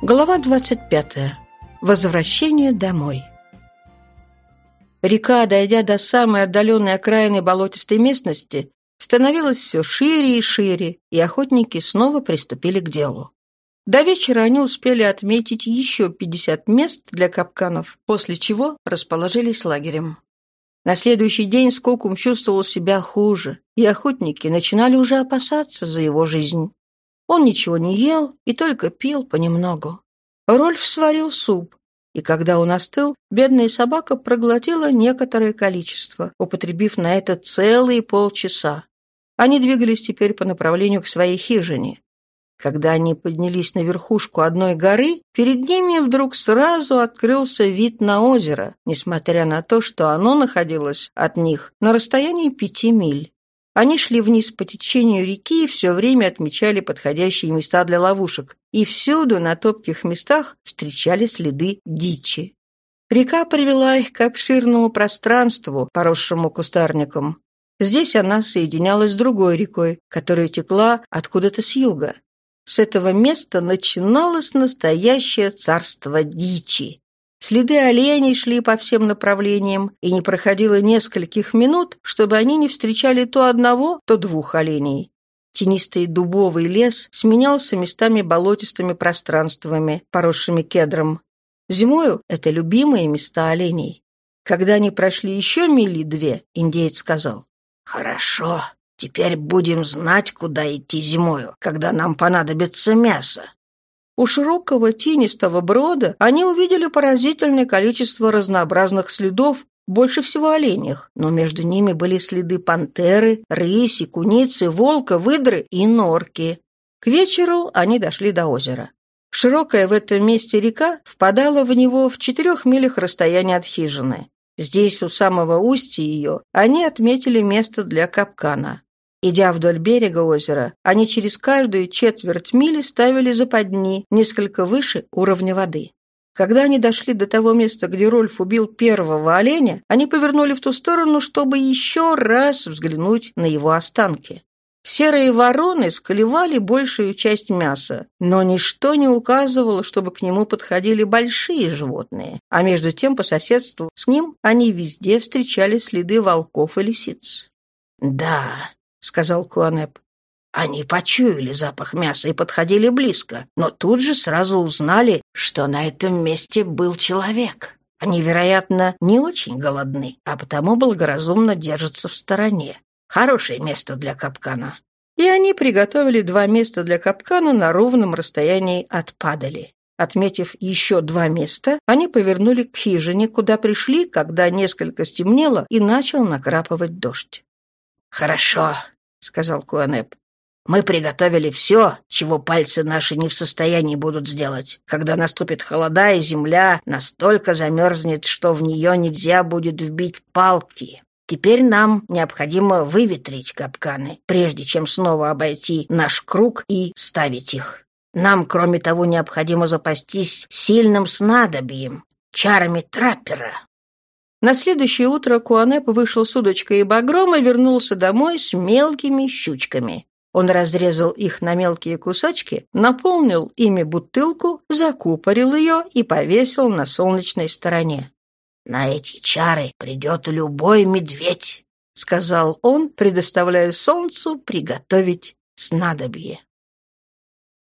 Глава 25. Возвращение домой. Река, дойдя до самой отдаленной окраины болотистой местности, становилась все шире и шире, и охотники снова приступили к делу. До вечера они успели отметить еще 50 мест для капканов, после чего расположились лагерем. На следующий день Скокум чувствовал себя хуже, и охотники начинали уже опасаться за его жизнь. Он ничего не ел и только пил понемногу. Рольф сварил суп, и когда он остыл, бедная собака проглотила некоторое количество, употребив на это целые полчаса. Они двигались теперь по направлению к своей хижине. Когда они поднялись на верхушку одной горы, перед ними вдруг сразу открылся вид на озеро, несмотря на то, что оно находилось от них на расстоянии пяти миль. Они шли вниз по течению реки и все время отмечали подходящие места для ловушек, и всюду на топких местах встречали следы дичи. Река привела их к обширному пространству, поросшему кустарником. Здесь она соединялась с другой рекой, которая текла откуда-то с юга. С этого места начиналось настоящее царство дичи. Следы оленей шли по всем направлениям, и не проходило нескольких минут, чтобы они не встречали то одного, то двух оленей. Тенистый дубовый лес сменялся местами болотистыми пространствами, поросшими кедром. Зимою это любимые места оленей. Когда они прошли еще мили две, индеец сказал, «Хорошо, теперь будем знать, куда идти зимою, когда нам понадобится мясо. У широкого тенистого брода они увидели поразительное количество разнообразных следов, больше всего оленях, но между ними были следы пантеры, рыси, куницы, волка, выдры и норки. К вечеру они дошли до озера. Широкая в этом месте река впадала в него в четырех милях расстояния от хижины. Здесь, у самого устья ее, они отметили место для капкана. Идя вдоль берега озера, они через каждую четверть мили ставили западни, несколько выше уровня воды. Когда они дошли до того места, где Рольф убил первого оленя, они повернули в ту сторону, чтобы еще раз взглянуть на его останки. Серые вороны склевали большую часть мяса, но ничто не указывало, чтобы к нему подходили большие животные, а между тем по соседству с ним они везде встречали следы волков и лисиц. «Да, — сказал Куанеп. Они почуяли запах мяса и подходили близко, но тут же сразу узнали, что на этом месте был человек. Они, вероятно, не очень голодны, а потому благоразумно держатся в стороне. Хорошее место для капкана. И они приготовили два места для капкана на ровном расстоянии от падали. Отметив еще два места, они повернули к хижине, куда пришли, когда несколько стемнело и начал накрапывать дождь. «Хорошо», — сказал Куанеп. «Мы приготовили все, чего пальцы наши не в состоянии будут сделать, когда наступит холода, и земля настолько замерзнет, что в нее нельзя будет вбить палки. Теперь нам необходимо выветрить капканы, прежде чем снова обойти наш круг и ставить их. Нам, кроме того, необходимо запастись сильным снадобьем, чарами траппера. На следующее утро Куанеп вышел с удочкой и багром и вернулся домой с мелкими щучками. Он разрезал их на мелкие кусочки, наполнил ими бутылку, закупорил ее и повесил на солнечной стороне. «На эти чары придет любой медведь», — сказал он, предоставляя солнцу приготовить снадобье.